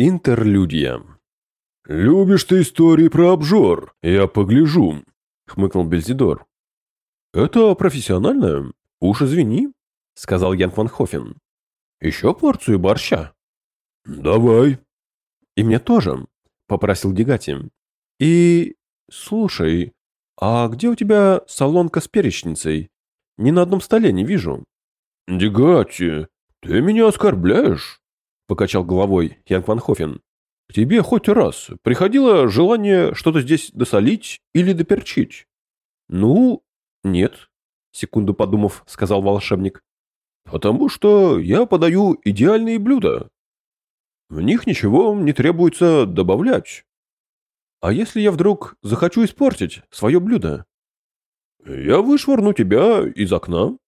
Интерлюдия. «Любишь ты истории про обжор? Я погляжу», — хмыкнул Бельзидор. «Это профессионально? Уж извини», — сказал Ян Ван Хофен. «Еще порцию борща». «Давай». «И мне тоже», — попросил Дегати. «И... слушай, а где у тебя солонка с перечницей? Ни на одном столе не вижу». «Дегати, ты меня оскорбляешь?» Покачал головой Ян Ван Хофен. Тебе хоть раз приходило желание что-то здесь досолить или доперчить? Ну, нет, секунду подумав, сказал волшебник. Потому что я подаю идеальные блюда. В них ничего не требуется добавлять. А если я вдруг захочу испортить свое блюдо? Я вышвырну тебя из окна.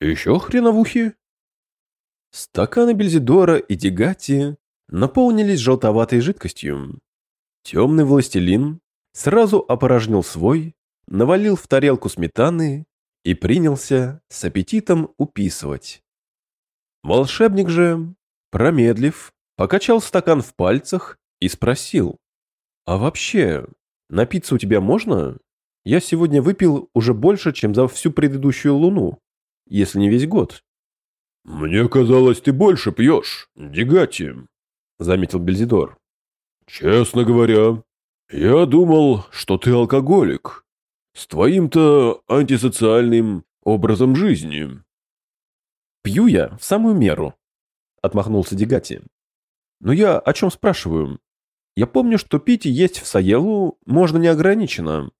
Еще хреновухи. Стаканы Бельзидора и Дегати наполнились желтоватой жидкостью. Темный властелин сразу опорожнил свой, навалил в тарелку сметаны и принялся с аппетитом уписывать. Волшебник же, промедлив, покачал стакан в пальцах и спросил, «А вообще, напиться у тебя можно? Я сегодня выпил уже больше, чем за всю предыдущую луну, если не весь год». «Мне казалось, ты больше пьешь, Дегати», — заметил Бельзидор. «Честно говоря, я думал, что ты алкоголик. С твоим-то антисоциальным образом жизни». «Пью я в самую меру», — отмахнулся Дегати. «Но я о чем спрашиваю? Я помню, что пить и есть в Саелу можно неограниченно.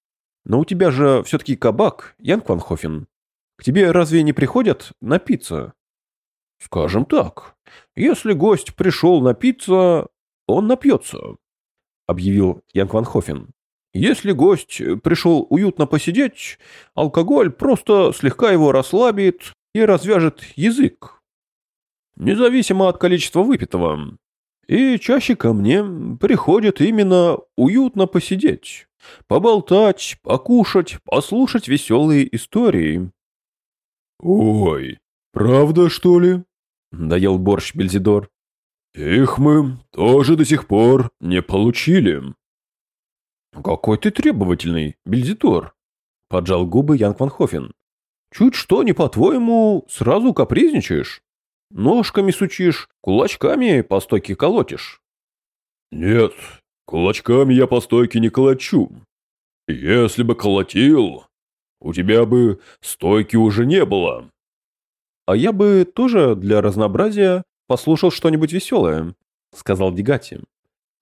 Но у тебя же все-таки кабак, Ян Кванхофен. К тебе разве не приходят напиться?» Скажем так, если гость пришел напиться, он напьется, объявил Ян Кванхофен. Если гость пришел уютно посидеть, алкоголь просто слегка его расслабит и развяжет язык. Независимо от количества выпитого. И чаще ко мне приходит именно уютно посидеть, поболтать, покушать, послушать веселые истории. «Ой, правда, что ли?» — доел борщ Бельзидор. «Их мы тоже до сих пор не получили». «Какой ты требовательный, Бельзидор!» — поджал губы Ян Ванхофен. «Чуть что не по-твоему, сразу капризничаешь? Ножками сучишь, кулачками по стойке колотишь». «Нет, кулачками я по стойке не колочу. Если бы колотил, у тебя бы стойки уже не было. «А я бы тоже для разнообразия послушал что-нибудь веселое», — сказал Дегати.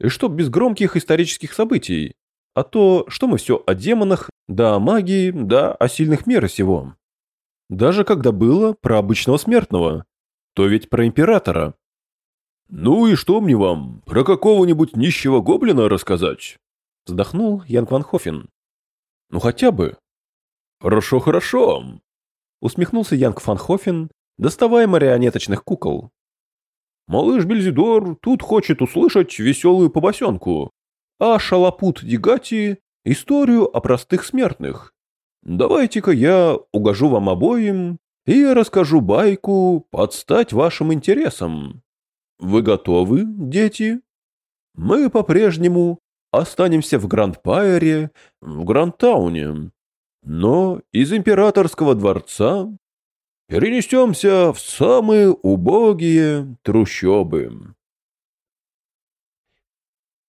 «И чтоб без громких исторических событий. А то, что мы все о демонах, да о магии, да о сильных мерах сего. Даже когда было про обычного смертного, то ведь про императора». «Ну и что мне вам, про какого-нибудь нищего гоблина рассказать?» Вздохнул Ян Кванхофен. «Ну хотя бы». «Хорошо, хорошо», усмехнулся Янг Фанхофен доставая марионеточных кукол. «Малыш Бельзидор тут хочет услышать веселую побосенку, а Шалапут Дигати — историю о простых смертных. Давайте-ка я угожу вам обоим и расскажу байку под стать вашим интересам. Вы готовы, дети? Мы по-прежнему останемся в Гранд-Пайере, в Гранд-Тауне. Но из императорского дворца перенесемся в самые убогие трущобы.